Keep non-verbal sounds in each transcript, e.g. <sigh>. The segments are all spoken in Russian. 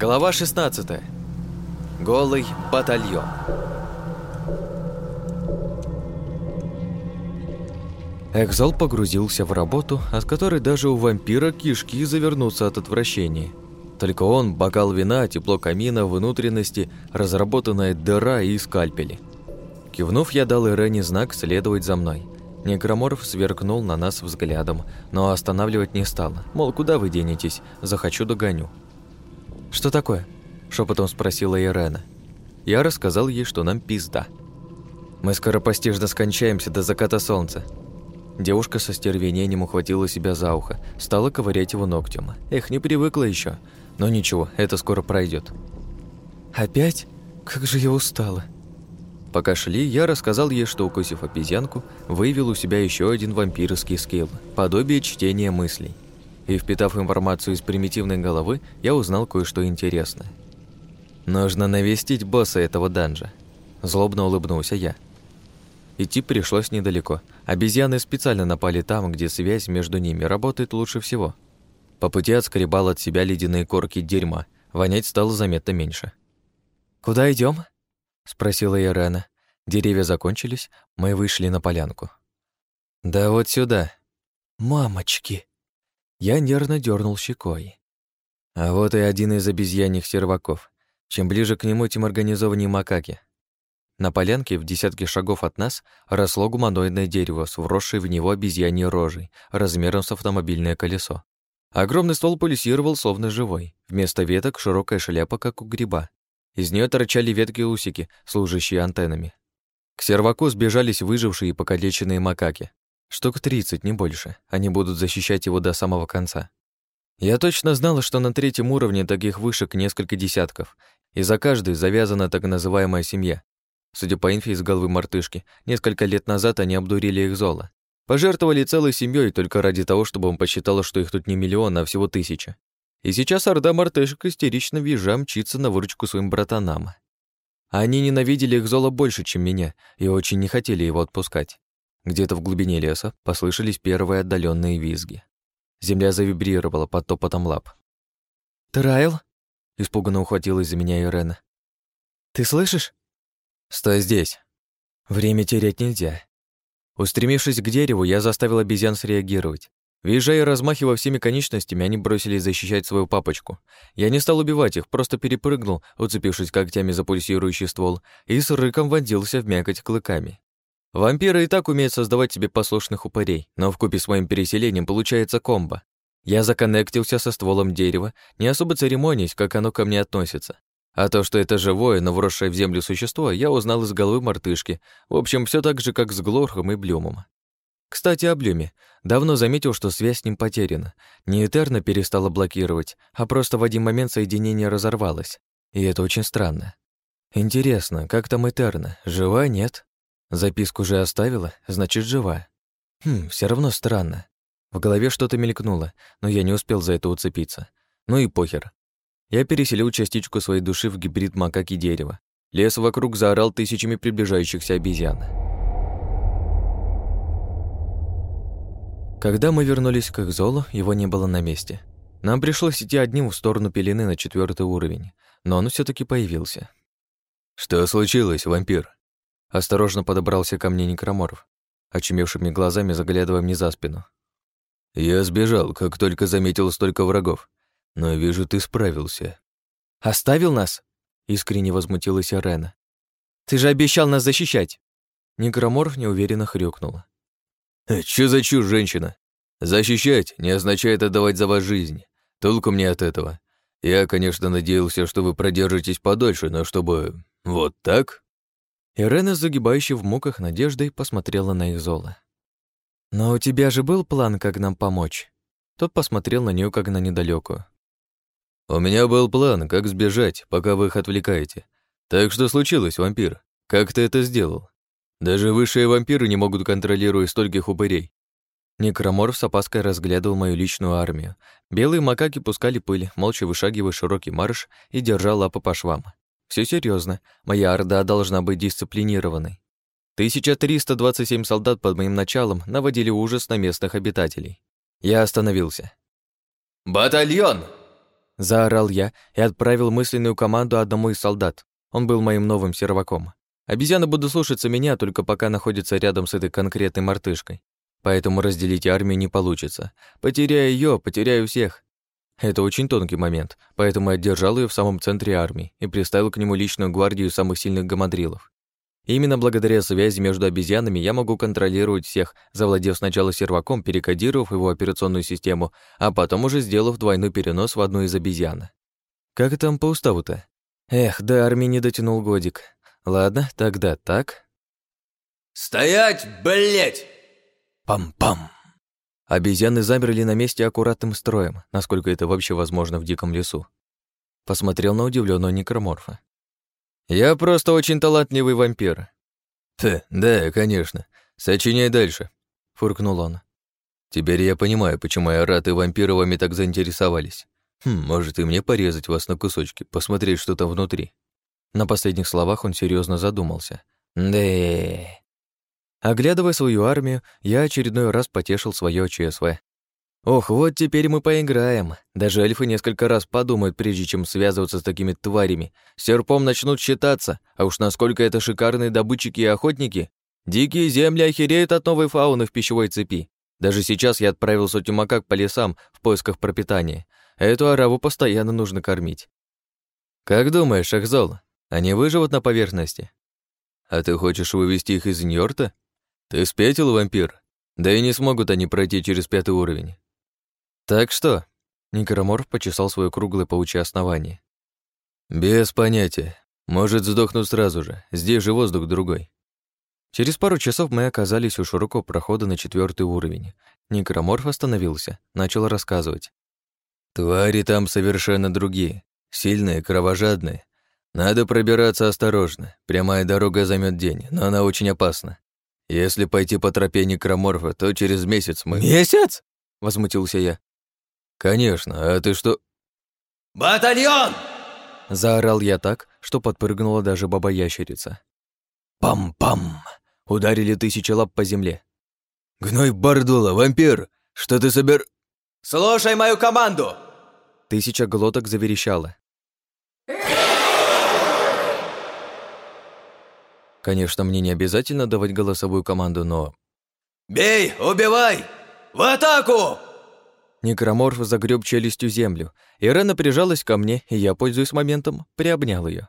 Глава 16. Голый батальон. Экзал погрузился в работу, от которой даже у вампира кишки завернутся от отвращения. Только он, бокал вина, тепло камина, внутренности, разработанная дыра и скальпели. Кивнув, я дал Ирене знак следовать за мной. Некроморф сверкнул на нас взглядом, но останавливать не стал. Мол, куда вы денетесь? Захочу догоню. «Что такое?» – шепотом спросила Ирена. Я рассказал ей, что нам пизда. «Мы скоропостижно скончаемся до заката солнца». Девушка со стервенением ухватила себя за ухо, стала ковырять его ногтем. Эх, не привыкла еще, но ничего, это скоро пройдет. «Опять? Как же я устала!» Пока шли, я рассказал ей, что, укусив обезьянку, выявил у себя еще один вампирский скилл – подобие чтения мыслей – и, впитав информацию из примитивной головы, я узнал кое-что интересное. «Нужно навестить босса этого данжа», – злобно улыбнулся я. Идти пришлось недалеко. Обезьяны специально напали там, где связь между ними работает лучше всего. По пути отскребал от себя ледяные корки дерьма, вонять стало заметно меньше. «Куда идем? спросила Ирена. Деревья закончились, мы вышли на полянку. «Да вот сюда». «Мамочки!» Я нервно дернул щекой. А вот и один из обезьяньих серваков. Чем ближе к нему, тем организованнее макаки. На полянке в десятке шагов от нас росло гуманоидное дерево с вросшей в него обезьяньей рожей, размером с автомобильное колесо. Огромный ствол пульсировал, словно живой. Вместо веток широкая шляпа, как у гриба. Из нее торчали ветки-усики, служащие антеннами. К серваку сбежались выжившие и покалеченные макаки. Штук 30, не больше. Они будут защищать его до самого конца. Я точно знала, что на третьем уровне таких вышек несколько десятков, и за каждой завязана так называемая семья. Судя по инфе из головы мартышки, несколько лет назад они обдурили их золо. Пожертвовали целой семьей только ради того, чтобы он посчитал, что их тут не миллион, а всего тысяча. И сейчас орда мартышек истерично визжа мчится на выручку своим братанам. Они ненавидели их золо больше, чем меня, и очень не хотели его отпускать. Где-то в глубине леса послышались первые отдаленные визги. Земля завибрировала под топотом лап. «Трайл?» — испуганно ухватилась за меня Ирена. «Ты слышишь?» «Стой здесь. Время терять нельзя». Устремившись к дереву, я заставил обезьян среагировать. Въезжая и размахивая всеми конечностями, они бросились защищать свою папочку. Я не стал убивать их, просто перепрыгнул, уцепившись когтями за пульсирующий ствол, и с рыком вонзился в мякоть клыками. Вампиры и так умеют создавать себе послушных упырей, но вкупе с моим переселением получается комбо. Я законнектился со стволом дерева, не особо церемонясь, как оно ко мне относится. А то, что это живое, но вросшее в землю существо, я узнал из головы мартышки. В общем, все так же, как с Глорхом и Блюмом. Кстати, о Блюме. Давно заметил, что связь с ним потеряна. Не Этерна перестала блокировать, а просто в один момент соединение разорвалось. И это очень странно. Интересно, как там Этерна? Жива, нет? Записку же оставила, значит, жива. Хм, все равно странно. В голове что-то мелькнуло, но я не успел за это уцепиться. Ну и похер. Я переселил частичку своей души в гибрид макаки дерева. Лес вокруг заорал тысячами приближающихся обезьян. Когда мы вернулись к их золу, его не было на месте. Нам пришлось идти одним в сторону пелены на четвертый уровень, но он все таки появился. «Что случилось, вампир?» Осторожно подобрался ко мне Некроморов, очумевшими глазами заглядывая мне за спину. «Я сбежал, как только заметил столько врагов. Но вижу, ты справился». «Оставил нас?» — искренне возмутилась Арена. «Ты же обещал нас защищать!» Некроморф неуверенно хрюкнула. «Э, «Чё за чушь, женщина? Защищать не означает отдавать за вас жизнь. Толку мне от этого. Я, конечно, надеялся, что вы продержитесь подольше, но чтобы вот так...» Ирена, загибающая в муках надеждой, посмотрела на их золо. «Но у тебя же был план, как нам помочь?» Тот посмотрел на нее как на недалекую. «У меня был план, как сбежать, пока вы их отвлекаете. Так что случилось, вампир? Как ты это сделал? Даже высшие вампиры не могут контролировать стольких упырей». Некроморф с опаской разглядывал мою личную армию. Белые макаки пускали пыль, молча вышагивая широкий марш и держа лапы по швам. Все серьезно. Моя орда должна быть дисциплинированной. 1327 солдат под моим началом наводили ужас на местных обитателей. Я остановился. «Батальон!» Заорал я и отправил мысленную команду одному из солдат. Он был моим новым серваком. Обезьяны будут слушаться меня, только пока находятся рядом с этой конкретной мартышкой. Поэтому разделить армию не получится. Потеряя ее, потеряю всех. Это очень тонкий момент, поэтому я держал ее в самом центре армии и приставил к нему личную гвардию самых сильных гамадрилов. Именно благодаря связи между обезьянами я могу контролировать всех, завладев сначала серваком, перекодировав его операционную систему, а потом уже сделав двойной перенос в одну из обезьян. Как там по уставу-то? Эх, до армии не дотянул годик. Ладно, тогда так. «Стоять, блять! Пам-пам! Обезьяны замерли на месте аккуратным строем, насколько это вообще возможно в диком лесу. Посмотрел на удивленного некроморфа. «Я просто очень талантливый вампир». «Ха, да, конечно. Сочиняй дальше», — фуркнул он. «Теперь я понимаю, почему айраты вампиры вами так заинтересовались. Хм, может, и мне порезать вас на кусочки, посмотреть, что там внутри». На последних словах он серьезно задумался. да Оглядывая свою армию, я очередной раз потешил свое ЧСВ. Ох, вот теперь мы поиграем. Даже эльфы несколько раз подумают, прежде чем связываться с такими тварями. Серпом начнут считаться, а уж насколько это шикарные добытчики и охотники. Дикие земли охереют от новой фауны в пищевой цепи. Даже сейчас я отправил сотню макак по лесам в поисках пропитания. Эту ораву постоянно нужно кормить. Как думаешь, Ахзол, они выживут на поверхности? А ты хочешь вывести их из Ньорта? «Ты спятил, вампир? Да и не смогут они пройти через пятый уровень». «Так что?» Некроморф почесал свое круглое паучье основание. «Без понятия. Может, сдохнут сразу же. Здесь же воздух другой». Через пару часов мы оказались у широкого прохода на четвертый уровень. Некроморф остановился, начал рассказывать. «Твари там совершенно другие. Сильные, кровожадные. Надо пробираться осторожно. Прямая дорога займет день, но она очень опасна. Если пойти по тропе некроморфа, то через месяц мы...» «Месяц?» — возмутился я. «Конечно, а ты что...» «Батальон!» — заорал я так, что подпрыгнула даже баба-ящерица. «Пам-пам!» — ударили тысячи лап по земле. «Гной Бардула, вампир! Что ты собер...» «Слушай мою команду!» Тысяча глоток заверещала. Конечно, мне не обязательно давать голосовую команду, но... «Бей! Убивай! В атаку!» Некроморф загреб челюстью землю. Ирена прижалась ко мне, и я, пользуясь моментом, приобнял ее.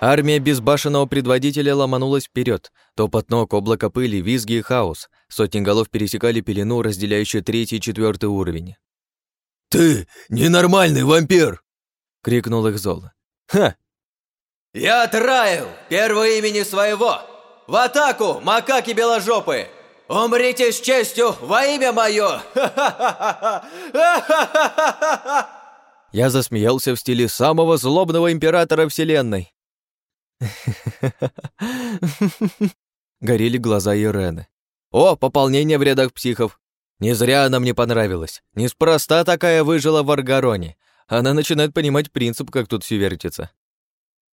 Армия безбашенного предводителя ломанулась вперед. Топот ног, облако пыли, визги и хаос. Сотни голов пересекали пелену, разделяющую третий и четвертый уровень. «Ты ненормальный вампир!» — крикнул их Зол. «Ха! «Я Трайл, первое имени своего! В атаку, макаки беложопы! Умрите с честью во имя мое!» <laughs> Я засмеялся в стиле самого злобного императора Вселенной. <laughs> Горели глаза Ирены. «О, пополнение в рядах психов! Не зря она мне понравилась. Неспроста такая выжила в Аргароне. Она начинает понимать принцип, как тут все вертится.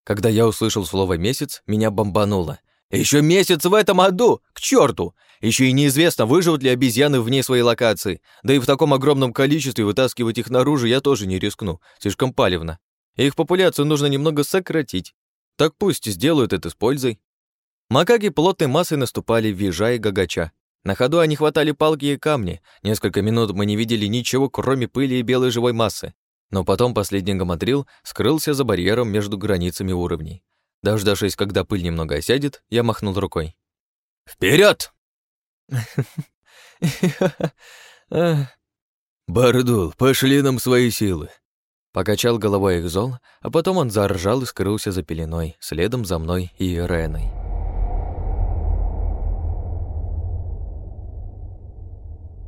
Когда я услышал слово «месяц», меня бомбануло. Еще месяц в этом аду! К черту! Еще и неизвестно, выживут ли обезьяны вне своей локации. Да и в таком огромном количестве вытаскивать их наружу я тоже не рискну. Слишком палевно. Их популяцию нужно немного сократить. Так пусть сделают это с пользой. Макаки плотной массой наступали, визжа и гагача. На ходу они хватали палки и камни. Несколько минут мы не видели ничего, кроме пыли и белой живой массы. Но потом последний гамадрил скрылся за барьером между границами уровней. Дождавшись, когда пыль немного осядет, я махнул рукой. Вперед! <laughs> «Бардул, пошли нам свои силы!» Покачал головой их зол, а потом он заржал и скрылся за пеленой, следом за мной и Иреной.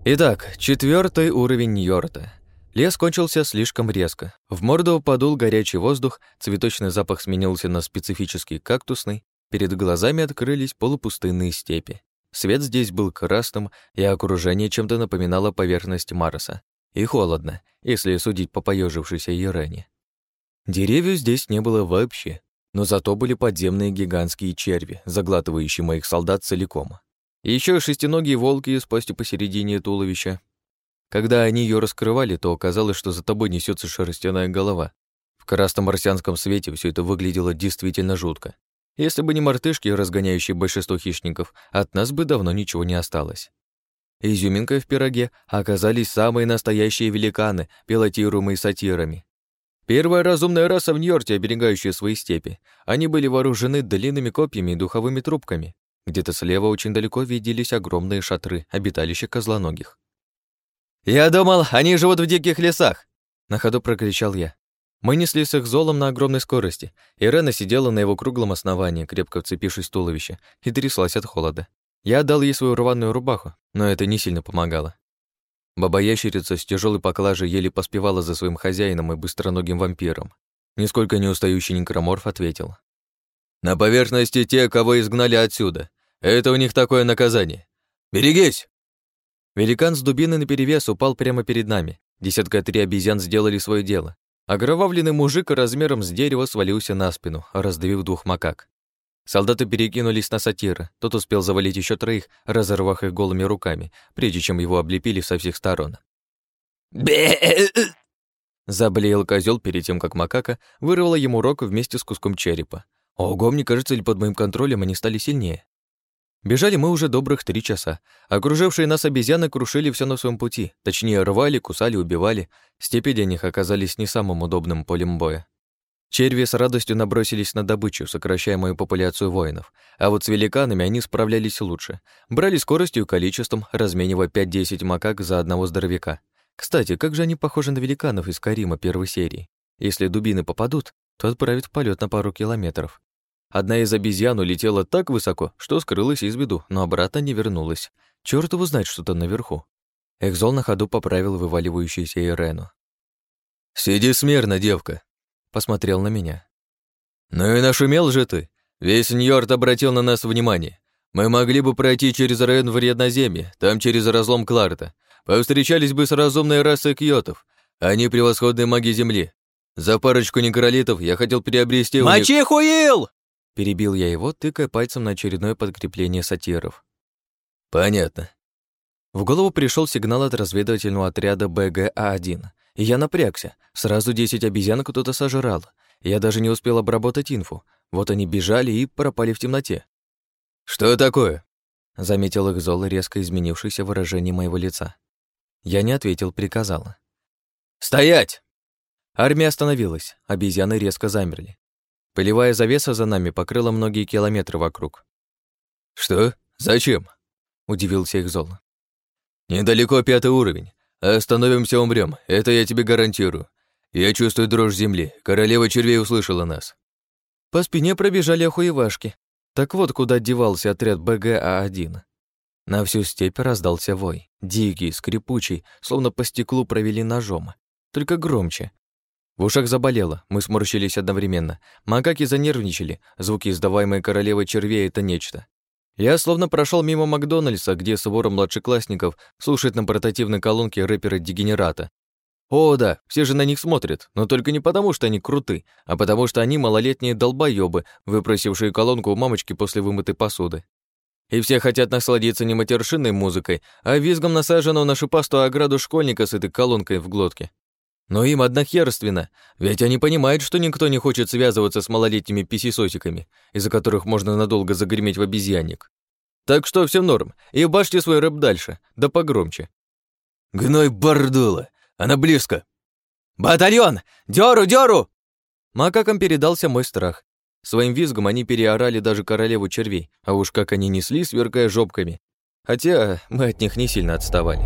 Итак, четвертый уровень Йорта. Лес кончился слишком резко. В морду подул горячий воздух, цветочный запах сменился на специфический кактусный, перед глазами открылись полупустынные степи. Свет здесь был красным, и окружение чем-то напоминало поверхность Марса. И холодно, если судить по поежившейся Ерене. Деревьев здесь не было вообще, но зато были подземные гигантские черви, заглатывающие моих солдат целиком. И еще шестиногие волки с пастью посередине туловища, Когда они ее раскрывали, то оказалось, что за тобой несется шерстяная голова. В красном марсианском свете все это выглядело действительно жутко. Если бы не мартышки, разгоняющие большинство хищников, от нас бы давно ничего не осталось. Изюминкой в пироге оказались самые настоящие великаны, пилотируемые сатирами. Первая разумная раса в Нью-Йорке, оберегающая свои степи. Они были вооружены длинными копьями и духовыми трубками. Где-то слева очень далеко виделись огромные шатры, обиталища козлоногих. «Я думал, они живут в диких лесах!» На ходу прокричал я. Мы несли их золом на огромной скорости. Ирена сидела на его круглом основании, крепко вцепившись в туловище, и тряслась от холода. Я отдал ей свою рваную рубаху, но это не сильно помогало. Баба-ящерица с тяжелой поклажей еле поспевала за своим хозяином и быстроногим вампиром. Нисколько не устающий некроморф ответил. «На поверхности те, кого изгнали отсюда. Это у них такое наказание. Берегись!» Великан с дубиной наперевес упал прямо перед нами. Десятка три обезьян сделали свое дело. Огровавленный мужик размером с дерево свалился на спину, раздавив двух макак. Солдаты перекинулись на сатира. Тот успел завалить еще троих, разорвав их голыми руками, прежде чем его облепили со всех сторон. бе Заблеял козел перед тем, как макака вырвала ему рог вместе с куском черепа. Ого, мне кажется, ли под моим контролем они стали сильнее. Бежали мы уже добрых три часа. Окружившие нас обезьяны крушили все на своем пути. Точнее, рвали, кусали, убивали. Степи для них оказались не самым удобным полем боя. Черви с радостью набросились на добычу, сокращая мою популяцию воинов. А вот с великанами они справлялись лучше. Брали скоростью и количеством, разменивая 5-10 макак за одного здоровяка. Кстати, как же они похожи на великанов из Карима первой серии. Если дубины попадут, то отправят в полет на пару километров. Одна из обезьян улетела так высоко, что скрылась из виду, но обратно не вернулась. Чёрт его знает, что там наверху. Экзол на ходу поправил вываливающуюся Ирену. «Сиди смирно, девка», — посмотрел на меня. «Ну и нашумел же ты. Весь Ньорд обратил на нас внимание. Мы могли бы пройти через район Вредноземья, там через разлом Кларта. Повстречались бы с разумной расой кьотов. Они превосходные маги Земли. За парочку некролитов я хотел приобрести... «Мочи, хуил!» Перебил я его, тыкая пальцем на очередное подкрепление сатиров. «Понятно». В голову пришел сигнал от разведывательного отряда БГА-1, и я напрягся. Сразу десять обезьян кто-то сожрал. Я даже не успел обработать инфу. Вот они бежали и пропали в темноте. «Что такое?» — заметил их Зол, резко изменившееся выражение моего лица. Я не ответил, приказал. «Стоять!» Армия остановилась, обезьяны резко замерли. Пылевая завеса за нами покрыла многие километры вокруг. «Что? Зачем?» — удивился их Зол. «Недалеко пятый уровень. Остановимся, умрем. Это я тебе гарантирую. Я чувствую дрожь земли. Королева червей услышала нас». По спине пробежали охуевашки. Так вот, куда девался отряд БГА-1. На всю степь раздался вой. Дикий, скрипучий, словно по стеклу провели ножом. Только громче, в ушах заболело, мы сморщились одновременно. Макаки занервничали, звуки, издаваемые королевой червей, это нечто. Я словно прошел мимо Макдональдса, где собором младшеклассников слушает на портативной колонке рэпера-дегенерата. О, да, все же на них смотрят, но только не потому, что они круты, а потому что они малолетние долбоёбы, выпросившие колонку у мамочки после вымытой посуды. И все хотят насладиться не матершинной музыкой, а визгом насаженного на шипастую ограду школьника с этой колонкой в глотке. Но им однохерственно, ведь они понимают, что никто не хочет связываться с малолетними писисосиками, из-за которых можно надолго загреметь в обезьянник. Так что все норм, и башьте свой рэп дальше, да погромче. «Гной бордула! Она близко!» «Батальон! Дёру, дёру!» Макакам передался мой страх. Своим визгом они переорали даже королеву червей, а уж как они несли, сверкая жопками. Хотя мы от них не сильно отставали.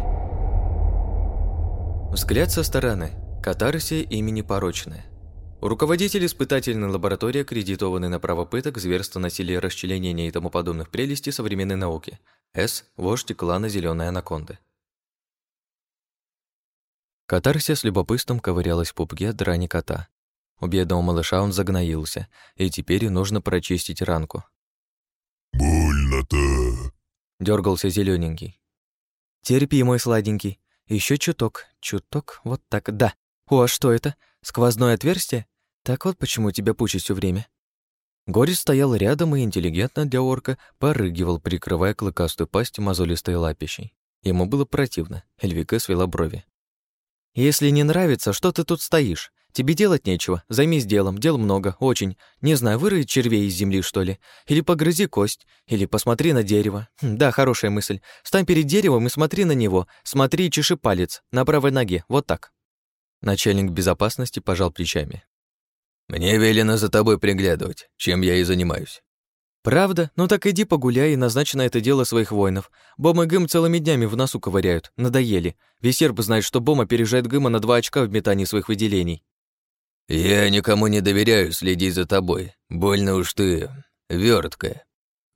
Взгляд со стороны. Катарсия имени порочная. Руководитель испытательной лаборатории, аккредитованный на право пыток, зверства, насилия, расчленения и тому подобных прелестей современной науки. С. Вождь клана Зеленой Анаконды. Катарсия с любопытством ковырялась в пупке драни кота. У бедного малыша он загноился, и теперь нужно прочистить ранку. «Больно-то!» — дергался зелененький. «Терпи, мой сладенький. Еще чуток, чуток, вот так, да. «О, а что это? Сквозное отверстие? Так вот почему тебя пучит все время». Горец стоял рядом и интеллигентно для орка порыгивал, прикрывая клыкастую пасть мозолистой лапищей. Ему было противно. Эльвика свела брови. «Если не нравится, что ты тут стоишь? Тебе делать нечего. Займись делом. Дел много, очень. Не знаю, вырой червей из земли, что ли? Или погрызи кость. Или посмотри на дерево. Хм, да, хорошая мысль. Стань перед деревом и смотри на него. Смотри и чеши палец. На правой ноге. Вот так». Начальник безопасности пожал плечами. «Мне велено за тобой приглядывать, чем я и занимаюсь». «Правда? Ну так иди погуляй и назначь на это дело своих воинов. Бом и Гым целыми днями в носу ковыряют. Надоели. Весь серб знает, что Бом опережает Гыма на два очка в метании своих выделений». «Я никому не доверяю следить за тобой. Больно уж ты... верткая».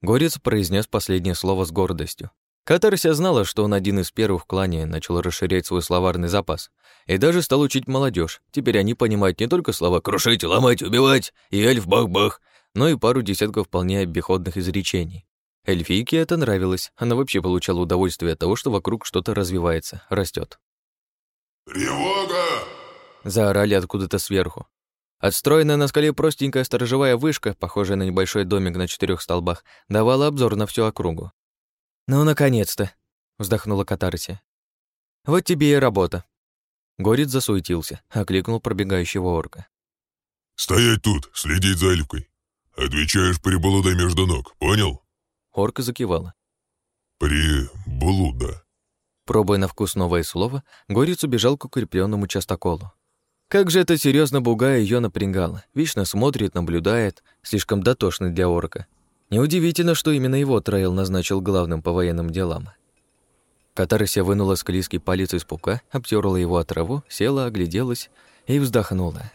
Горец произнес последнее слово с гордостью. Катарся знала, что он один из первых в клане начал расширять свой словарный запас и даже стал учить молодежь. Теперь они понимают не только слова «крушить», «ломать», «убивать» и «эльф-бах-бах», но и пару десятков вполне обиходных изречений. Эльфийке это нравилось, она вообще получала удовольствие от того, что вокруг что-то развивается, растет. «Тревога!» Заорали откуда-то сверху. Отстроенная на скале простенькая сторожевая вышка, похожая на небольшой домик на четырех столбах, давала обзор на всю округу. «Ну, наконец-то!» — вздохнула Катарси. «Вот тебе и работа». Горец засуетился, окликнул пробегающего орка. «Стоять тут, следить за эльфкой. Отвечаешь приблуда между ног, понял?» Орка закивала. «Приблуда». Пробуя на вкус новое слово, Горец убежал к укрепленному частоколу. Как же это серьезно бугая ее напрягало. Вечно смотрит, наблюдает, слишком дотошный для орка. Неудивительно, что именно его Трайл назначил главным по военным делам. Катарыся вынула склизкий палец из пука, обтерла его от траву, села, огляделась и вздохнула.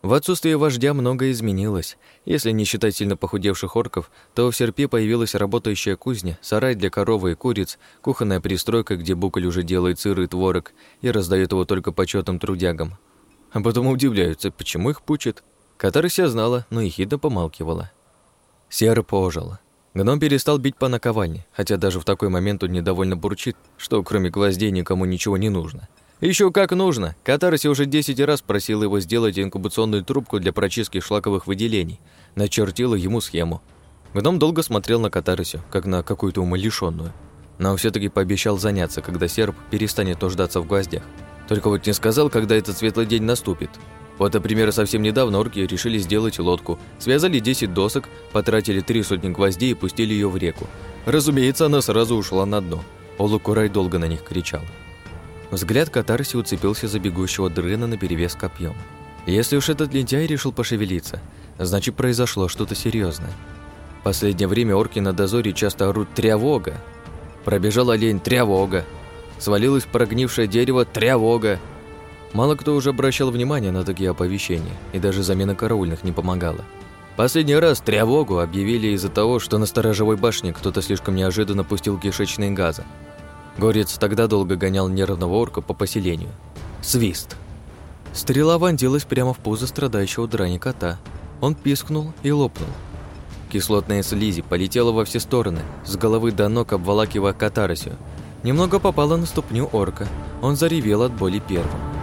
В отсутствие вождя многое изменилось. Если не считать сильно похудевших орков, то в серпе появилась работающая кузня, сарай для коровы и куриц, кухонная пристройка, где Буколь уже делает сыр и творог и раздает его только почетным трудягам. А потом удивляются, почему их пучат. Катарыся знала, но ехидно помалкивала. Серый пожил. Гном перестал бить по наковальне, хотя даже в такой момент он недовольно бурчит, что кроме гвоздей никому ничего не нужно. Еще как нужно. Катарси уже 10 раз просил его сделать инкубационную трубку для прочистки шлаковых выделений. Начертила ему схему. Гном долго смотрел на Катарсию, как на какую-то умалишенную. Но все таки пообещал заняться, когда серб перестанет нуждаться в гвоздях. Только вот не сказал, когда этот светлый день наступит. Вот, например, совсем недавно орки решили сделать лодку. Связали 10 досок, потратили три сотни гвоздей и пустили ее в реку. Разумеется, она сразу ушла на дно. Олукурай долго на них кричал. Взгляд Катарси уцепился за бегущего дрына наперевес копьем. Если уж этот лентяй решил пошевелиться, значит, произошло что-то серьезное. Последнее время орки на дозоре часто орут «трявога». Пробежал олень «трявога». Свалилось прогнившее дерево «трявога». Мало кто уже обращал внимание на такие оповещения, и даже замена караульных не помогала. Последний раз тревогу объявили из-за того, что на сторожевой башне кто-то слишком неожиданно пустил кишечные газы. Горец тогда долго гонял нервного орка по поселению. Свист. Стрела вонзилась прямо в пузо страдающего драни кота. Он пискнул и лопнул. Кислотная слизи полетела во все стороны, с головы до ног обволакивая катаросью. Немного попала на ступню орка. Он заревел от боли первым.